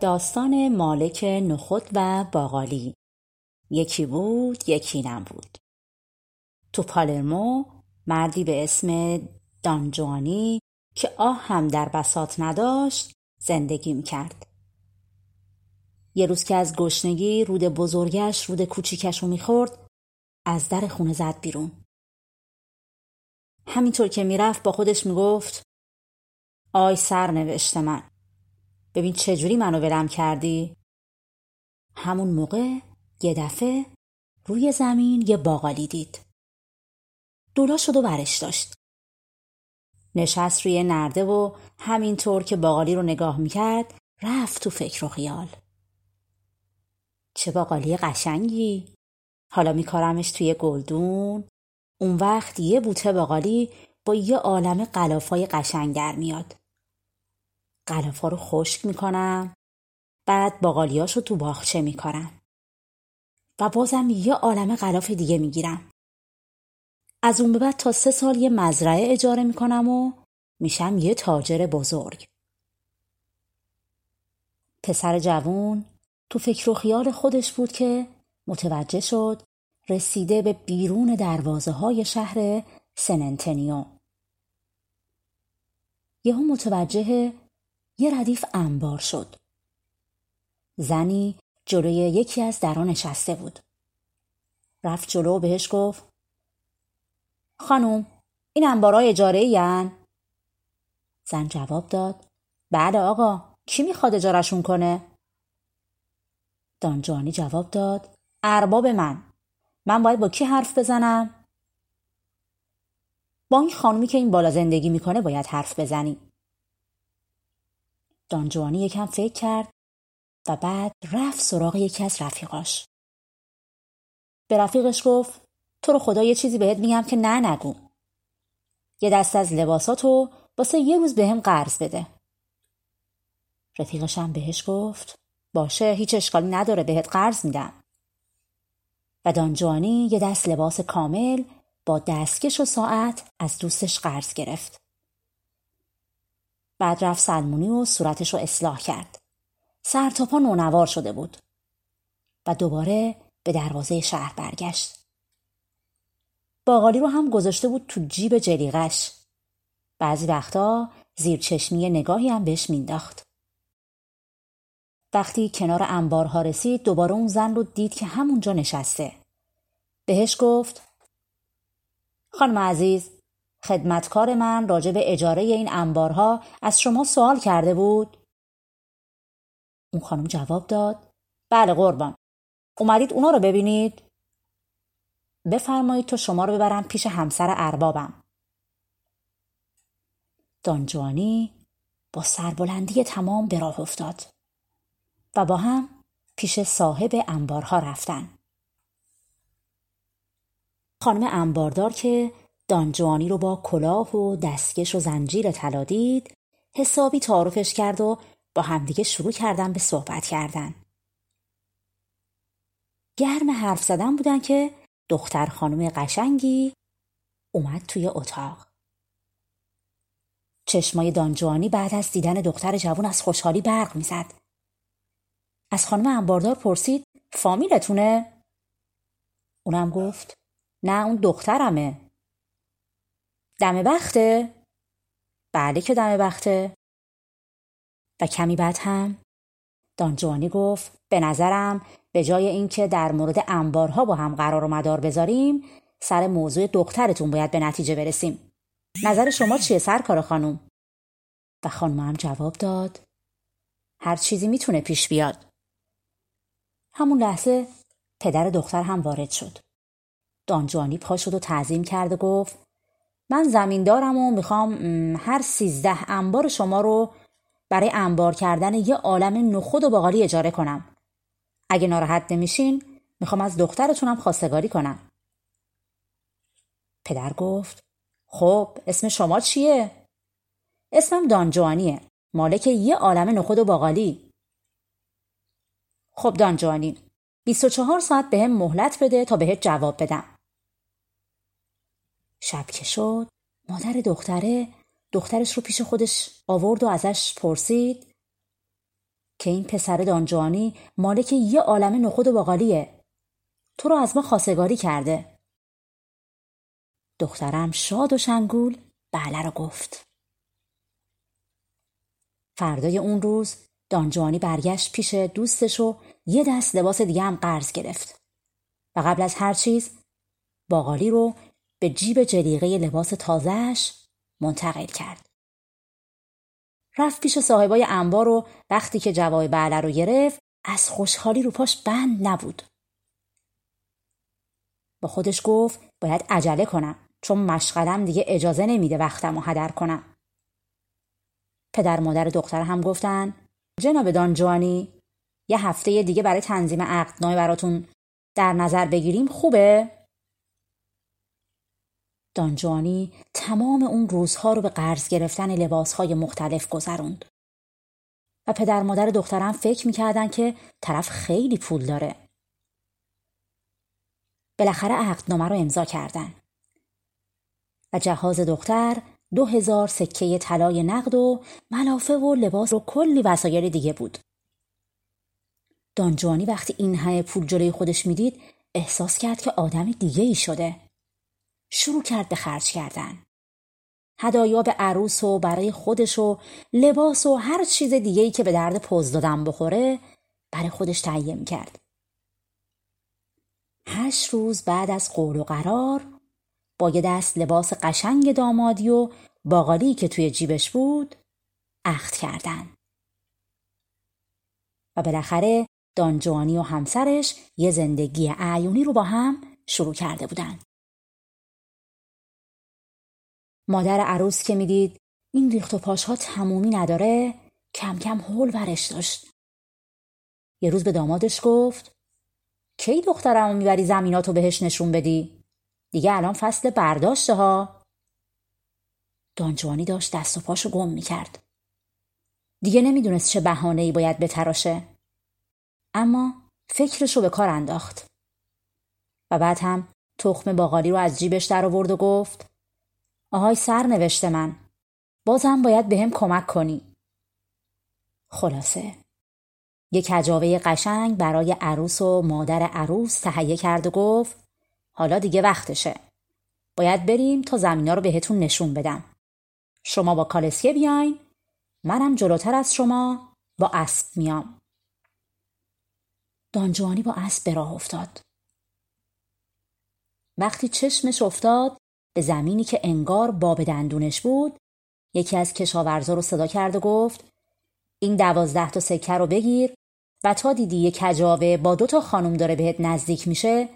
داستان مالک نخود و باقالی. یکی بود یکی نبود. تو پالرمو مردی به اسم دانجوانی که آه هم در بسات نداشت زندگی می‌کرد. یه روز که از گشنگی رود بزرگش رود کوچیکش رو می‌خورد از در خونه زد بیرون. همینطور که می‌رفت با خودش می‌گفت آی سر نوشته من. ببین چجوری منو ولم کردی؟ همون موقع یه دفعه روی زمین یه باقالی دید. دولا شد و برش داشت. نشست روی نرده و همینطور که باقالی رو نگاه می‌کرد رفت تو فکر و خیال. چه باقالی قشنگی. حالا میکارمش توی گلدون. اون وقت یه بوته باقالی با یه عالم قلافای قشنگ در میاد. قلافا رو خشک می‌کنم. بعد باقالیاش رو تو باغچه میکارم. و بازم یه عالم قلاف دیگه می‌گیرم. از اون به بعد تا سه سال یه مزرعه اجاره می‌کنم و میشم یه تاجر بزرگ. پسر جوون تو فکر و خیال خودش بود که متوجه شد رسیده به بیرون دروازه های شهر سننتنیو. یهو متوجه یه ردیف انبار شد. زنی جلوی یکی از دران نشسته بود. رفت جلو بهش گفت خانم این انبارای اجاره ین؟ زن جواب داد بله آقا کی می‌خواد اجارشون کنه؟ دانجانی جواب داد ارباب من من باید با کی حرف بزنم؟ با این خانومی که این بالا زندگی می‌کنه باید حرف بزنی. دانجوانی یکم فکر کرد و بعد رفت سراغ یکی از رفیقاش. به رفیقش گفت تو رو خدا یه چیزی بهت میگم که نه نگو. یه دست از لباساتو واسه یه روز بهم به قرض بده. رفیقش هم بهش گفت باشه هیچ اشکالی نداره بهت قرض میدم. و دانجوانی یه دست لباس کامل با دستکش و ساعت از دوستش قرض گرفت. بعد رفت سلمونی و صورتش رو اصلاح کرد. سر تا پا نونوار شده بود. و دوباره به دروازه شهر برگشت. باقالی رو هم گذاشته بود تو جیب جلیقش. بعضی وقتا زیر چشمی نگاهی هم بهش مینداخت. وقتی کنار انبارها رسید دوباره اون زن رو دید که همونجا نشسته. بهش گفت خانم عزیز خدمتکار من راجع به اجاره این انبارها از شما سوال کرده بود؟ اون خانم جواب داد بله قربان اومدید اونا رو ببینید؟ بفرمایید تا شما رو ببرم پیش همسر اربابم دانجوانی با سربلندی تمام به راه افتاد و با هم پیش صاحب انبارها رفتن خانم انباردار که دانجوانی رو با کلاه و دستکش و زنجیر طلا دید حسابی تعارفش کرد و با همدیگه شروع کردن به صحبت کردن. گرم حرف زدن بودن که دختر خانم قشنگی اومد توی اتاق. چشمای دانجوانی بعد از دیدن دختر جوان از خوشحالی برق می‌زد. از خانم انباردار پرسید فامیلتونه؟ اونم گفت نه اون دخترمه. دم بخته؟ بله که دم بخته. و کمی بعد هم دانجوانی گفت به نظرم به جای اینکه در مورد انبارها با هم قرار و مدار بذاریم سر موضوع دخترتون باید به نتیجه برسیم. نظر شما چیه سرکار خانم؟ و خانم هم جواب داد هر چیزی می‌تونه پیش بیاد. همون لحظه پدر دختر هم وارد شد. دانجوانی پا شد و تعظیم کرد و گفت من زمین دارم و می‌خوام هر سیزده انبار شما رو برای انبار کردن یه عالم نخود و باقالی اجاره کنم. اگه ناراحت نمیشین می‌خوام از دخترتونم خواستگاری کنم. پدر گفت خب اسم شما چیه؟ اسمم دانجوانیه. مالک یه عالم نخود و باقالی. خب دانجوانی 24 ساعت به هم مهلت بده تا بهت جواب بدم. شب که شد مادر دختره دخترش رو پیش خودش آورد و ازش پرسید که این پسر دانجوانی مالک یه عالم نخود و باقالیه. تو رو از ما خواستگاری کرده. دخترم شاد و شنگول بله رو گفت. فردای اون روز دانجوانی برگشت پیش دوستش و یه دست لباس دیگه هم قرض گرفت و قبل از هر چیز باقالی رو به جیب جلیقه لباس تازهش منتقل کرد. رفت پیش صاحبای انبار و وقتی که جواب بله رو گرفت از خوشحالی رو پاش بند نبود. با خودش گفت باید عجله کنم چون مشغلم دیگه اجازه نمیده وقتم رو هدر کنم. پدر مادر دختر هم گفتن جناب دانجوانی یه هفته دیگه برای تنظیم عقدنامه براتون در نظر بگیریم خوبه؟ دانجوانی تمام اون روزها رو به قرض گرفتن لباسهای مختلف گذروند. و پدر مادر دخترم فکر می‌کردن که طرف خیلی پول داره. بالاخره عقدنامه رو امضا کردن. و جهاز دختر دو هزار سکه طلای نقد و ملافه و لباس و کلی وسایل دیگه بود. دانجوانی وقتی این همه پول جلوی خودش می‌دید احساس کرد که آدم دیگه ای شده. شروع کرد به خرج کردن. هدایا به عروس و برای خودش و لباس و هر چیز دیگه ای که به درد پوز دادن بخوره برای خودش تهیه کرد. هشت روز بعد از قول و قرار با یه دست لباس قشنگ دامادی و باقالی که توی جیبش بود عقد کردن. و بالاخره دانجوانی و همسرش یه زندگی اعیونی رو با هم شروع کرده بودن. مادر عروس که می‌دید این ریخت و پاشها تمومی نداره کم کم هول ورش داشت. یه روز به دامادش گفت کی دخترمو می‌بری زمیناتو بهش نشون بدی؟ دیگه الان فصل برداشته ها. دانجوانی داشت دست و پاشو گم می‌کرد. دیگه نمی‌دونست چه بهانه ای باید بتراشه. اما فکرشو به کار انداخت. و بعد هم تخم باقالی رو از جیبش در آورد و گفت آهای سر نوشته من. بازم باید به هم کمک کنی. خلاصه. یک کجاوه قشنگ برای عروس و مادر عروس تهیه کرد و گفت حالا دیگه وقتشه. باید بریم تا زمینا رو بهتون نشون بدم. شما با کالسکه بیاین منم جلوتر از شما با اسب میام. دانجوانی با اسب راه افتاد. وقتی چشمش افتاد به زمینی که انگار باب دندونش بود یکی از کشاورزا رو صدا کرد و گفت این دوازده تا سکه رو بگیر و تا دیدی یه کجاوه با دو تا خانم داره بهت نزدیک میشه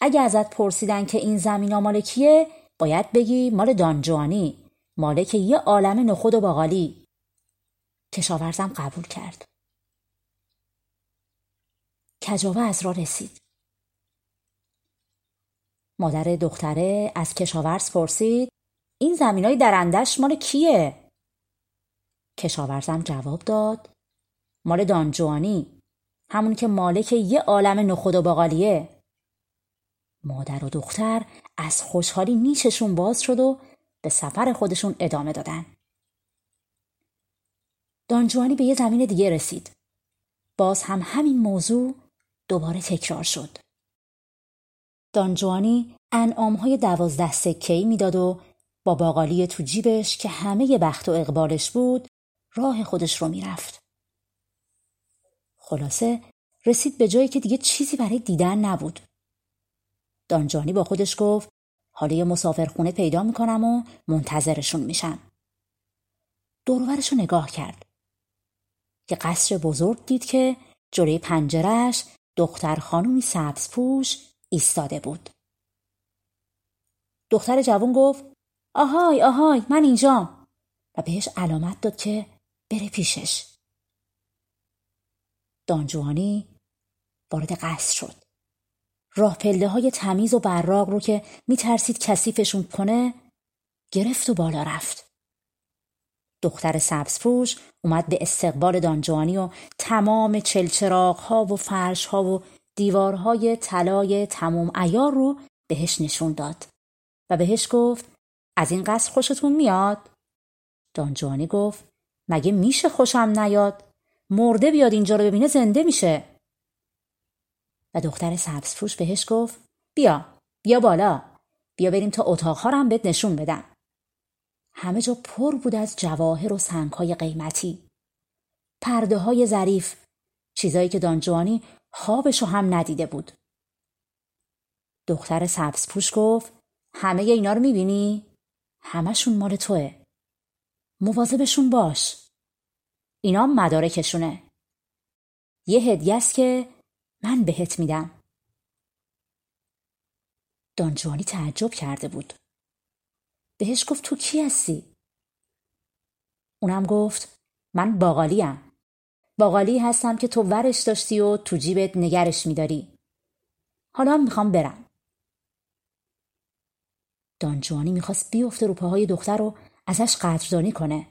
اگه ازت پرسیدن که این زمین مال کیه باید بگی مال دانجوانی مالک یه عالم نخود و باقالی. کشاورزم قبول کرد. کجاوه از را رسید. مادر دختره از کشاورز پرسید این زمین های درندش مال کیه؟ کشاورزم جواب داد مال دانجوانی همون که مالک یه عالم نخود و باقالیه. مادر و دختر از خوشحالی نیششون باز شد و به سفر خودشون ادامه دادن. دانجوانی به یه زمین دیگه رسید. باز هم همین موضوع دوباره تکرار شد. دانجوانی انعامهای دوازده سکهی می‌داد و با باقالی تو جیبش که همه بخت و اقبالش بود راه خودش رو می‌رفت. خلاصه رسید به جایی که دیگه چیزی برای دیدن نبود. دانجانی با خودش گفت حالا یه مسافرخونه پیدا می‌کنم و منتظرشون میشم. دورورش رو نگاه کرد. یه قصر بزرگ دید که جلوی پنجرش دختر خانومی سبز پوش ایستاده بود. دختر جوان گفت آهای آهای من اینجام. و بهش علامت داد که بره پیشش. دانجوانی وارد قصر شد. راه پله های تمیز و براق رو که میترسید کثیفشون کنه گرفت و بالا رفت. دختر سبزپوش اومد به استقبال دانجوانی و تمام چلچراغ ها و فرش ها و دیوارهای طلای تموم ایار رو بهش نشون داد و بهش گفت از این قصر خوشتون میاد؟ دانجوانی گفت مگه میشه خوشم نیاد؟ مرده بیاد اینجا رو ببینه زنده میشه و دختر سبزپوش بهش گفت بیا بیا بالا بیا بریم تا اتاقها رو هم بهت نشون بدم همه جا پر بود از جواهر و سنگهای قیمتی پرده های ظریف چیزایی که دانجوانی خوابشو هم ندیده بود. دختر سبزپوش گفت همه اینا رو می‌بینی؟ همشون مال توه. مواظبشون باش. اینا مدارکشونه. یه هدیه است که من بهت میدم. دانجوانی تعجب کرده بود. بهش گفت تو کی هستی؟ اونم گفت من باقالیم. باقالی هستم که تو ورش داشتی و تو جیبت نگرش میداری. حالا می‌خوام برم. دانجوانی می‌خواست بیفته رو پاهای دختر رو ازش قدردانی کنه.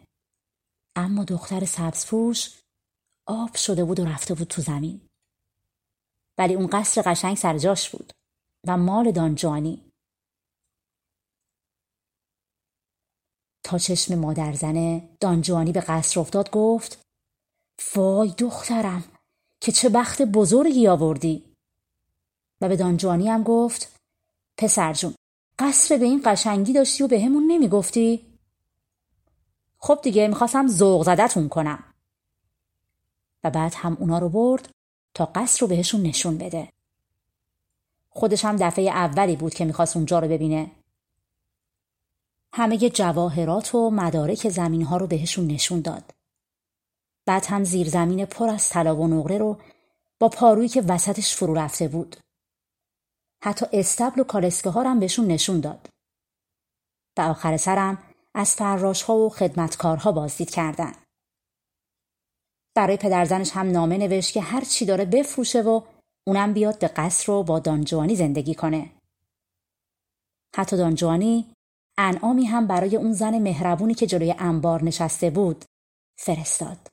اما دختر سبزپوش آب شده بود و رفته بود تو زمین. ولی اون قصر قشنگ سر جاش بود و مال دانجوانی. تا چشم مادر زنه دانجوانی به قصر افتاد گفت وای دخترم که چه بخت بزرگی آوردی. و به دانجوانی هم گفت پسر جون قصر به این قشنگی داشتی و به همون نمی‌گفتی؟ خب دیگه می‌خواستم ذوق زدتون کنم. و بعد هم اونا رو برد تا قصر رو بهشون نشون بده. خودش هم دفعه اولی بود که می‌خواست اونجا رو ببینه. همه جواهرات و مدارک زمین ها رو بهشون نشون داد. بعد هم زیر زمین پر از طلا و نقره رو با پارویی که وسطش فرو رفته بود حتی استبل و کالسکه ها هم بهشون نشون داد و آخر سرم از فراش ها و خدمتکارها بازدید کردن برای پدرزنش هم نامه نوشت که هر چی داره بفروشه و اونم بیاد به قصر و با دانجوانی زندگی کنه. حتی دانجوانی انعامی هم برای اون زن مهربونی که جلوی انبار نشسته بود فرستاد.